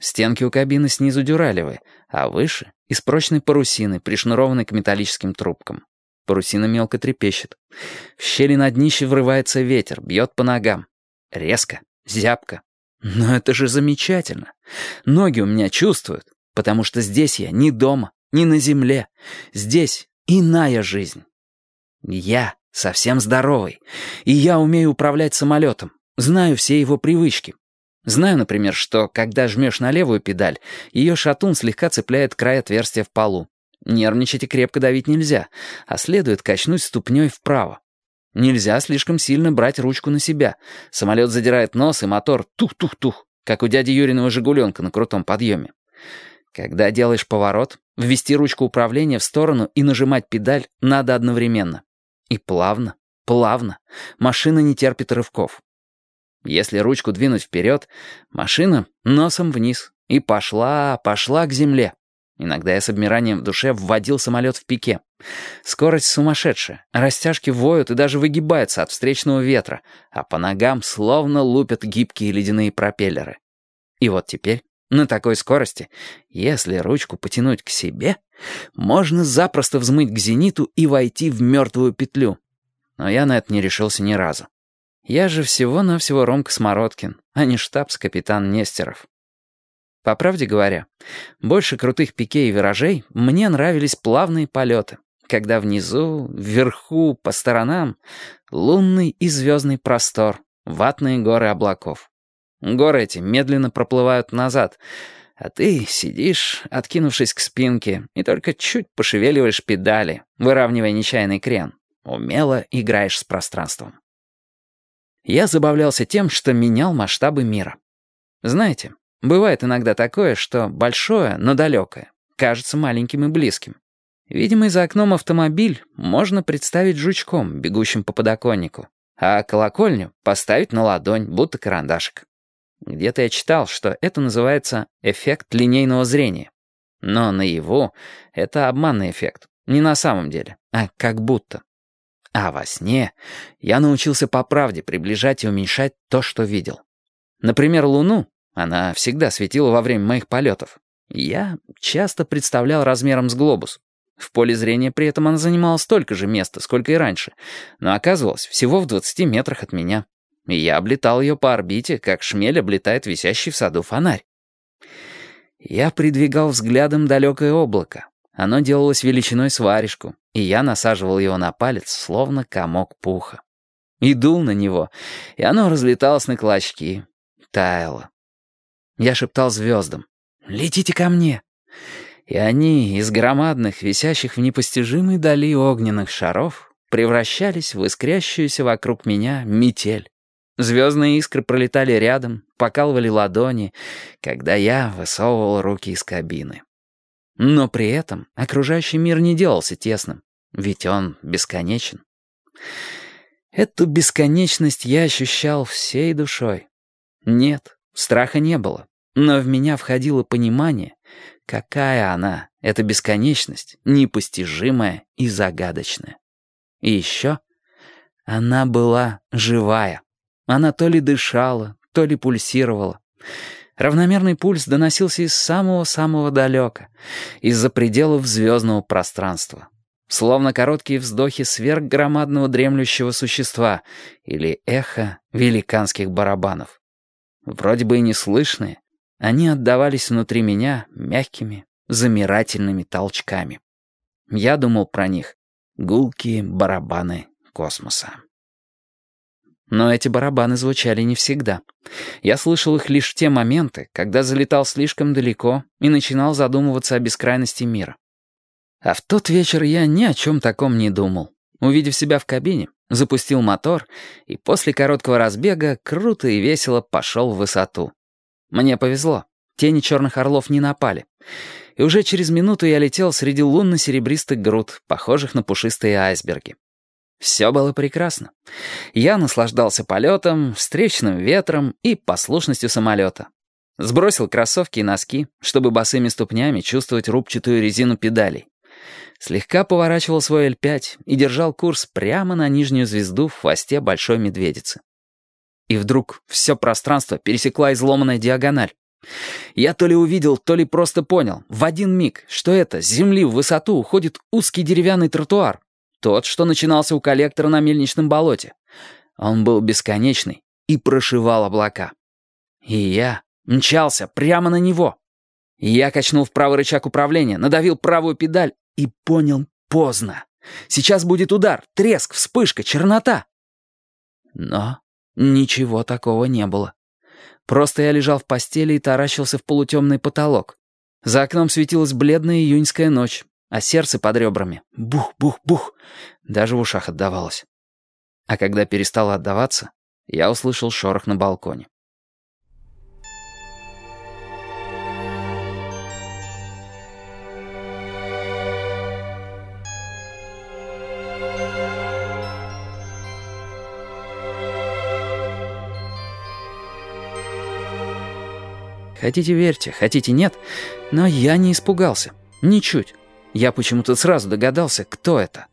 Стенки у кабины снизу дюралевые, а выше — из прочной парусины, пришнурованной к металлическим трубкам. Парусина мелко трепещет. В щели на днище врывается ветер, бьет по ногам. Резко, зябко. Но это же замечательно. Ноги у меня чувствуют, потому что здесь я не дома, не на земле. Здесь иная жизнь. Я совсем здоровый, и я умею управлять самолетом, знаю все его привычки. Знаю, например, что, когда жмешь на левую педаль, ее шатун слегка цепляет край отверстия в полу. Нервничать и крепко давить нельзя, а следует качнуть ступней вправо. Нельзя слишком сильно брать ручку на себя. Самолет задирает нос, и мотор тух-тух-тух, как у дяди Юриного «Жигуленка» на крутом подъеме. Когда делаешь поворот, ввести ручку управления в сторону и нажимать педаль надо одновременно. И плавно, плавно. Машина не терпит рывков. Если ручку двинуть вперед, машина носом вниз. И пошла, пошла к земле. Иногда я с обмиранием в душе вводил самолет в пике. Скорость сумасшедшая, растяжки воют и даже выгибаются от встречного ветра, а по ногам словно лупят гибкие ледяные пропеллеры. И вот теперь, на такой скорости, если ручку потянуть к себе, можно запросто взмыть к зениту и войти в мертвую петлю. Но я на это не решился ни разу. Я же всего-навсего Ромка Смородкин, а не штабс-капитан Нестеров. По правде говоря, больше крутых пике и виражей мне нравились плавные полеты, когда внизу, вверху, по сторонам лунный и звездный простор, ватные горы облаков. Горы эти медленно проплывают назад, а ты сидишь, откинувшись к спинке, и только чуть пошевеливаешь педали, выравнивая нечаянный крен. Умело играешь с пространством. Я забавлялся тем, что менял масштабы мира. Знаете, бывает иногда такое, что большое, но далекое, кажется маленьким и близким. Видимо, за окном автомобиль можно представить жучком, бегущим по подоконнику, а колокольню поставить на ладонь, будто карандашик. Где-то я читал, что это называется эффект линейного зрения. Но наяву это обманный эффект, не на самом деле, а как будто. А во сне я научился по правде приближать и уменьшать то, что видел. Например, Луну, она всегда светила во время моих полетов. Я часто представлял размером с глобус. В поле зрения при этом она занимала столько же места, сколько и раньше, но оказывалась всего в 20 метрах от меня. И я облетал ее по орбите, как шмель облетает висящий в саду фонарь. Я придвигал взглядом далекое облако, оно делалось величиной с варежку, и я насаживал его на палец, словно комок пуха. И дул на него, и оно разлеталось на клочки, таяло. Я шептал звездам «Летите ко мне!» И они из громадных, висящих в непостижимой дали огненных шаров превращались в искрящуюся вокруг меня метель. Звездные искры пролетали рядом, покалывали ладони, когда я высовывал руки из кабины. Но при этом окружающий мир не делался тесным, ведь он бесконечен. Эту бесконечность я ощущал всей душой. Нет, страха не было, но в меня входило понимание, какая она, эта бесконечность, непостижимая и загадочная. И еще она была живая. Она то ли дышала, то ли пульсировала. Равномерный пульс доносился из самого-самого далека, из-за пределов звездного пространства. Словно короткие вздохи сверхгромадного дремлющего существа или эхо великанских барабанов. Вроде бы и неслышные, они отдавались внутри меня мягкими, замирательными толчками. Я думал про них — гулкие барабаны космоса. Но эти барабаны звучали не всегда. Я слышал их лишь в те моменты, когда залетал слишком далеко и начинал задумываться о бескрайности мира. А в тот вечер я ни о чем таком не думал. Увидев себя в кабине, запустил мотор и после короткого разбега круто и весело пошел в высоту. Мне повезло. Тени черных орлов не напали. И уже через минуту я летел среди лунно-серебристых груд, похожих на пушистые айсберги. Все было прекрасно. Я наслаждался полетом, встречным ветром и послушностью самолета. Сбросил кроссовки и носки, чтобы босыми ступнями чувствовать рубчатую резину педалей. Слегка поворачивал свой Л-5 и держал курс прямо на нижнюю звезду в хвосте большой медведицы. И вдруг все пространство пересекла изломанная диагональ. Я то ли увидел, то ли просто понял, в один миг, что это, с земли в высоту уходит узкий деревянный тротуар. Тот, что начинался у коллектора на мельничном болоте. Он был бесконечный и прошивал облака. И я мчался прямо на него. Я качнул в правый рычаг управления, надавил правую педаль и понял поздно. Сейчас будет удар, треск, вспышка, чернота. Но ничего такого не было. Просто я лежал в постели и таращился в полутемный потолок. За окном светилась бледная июньская ночь, а сердце под ребрами — бух-бух-бух, даже в ушах отдавалось. А когда перестало отдаваться, я услышал шорох на балконе. Хотите верьте, хотите нет, но я не испугался. Ничуть. Я почему-то сразу догадался, кто это.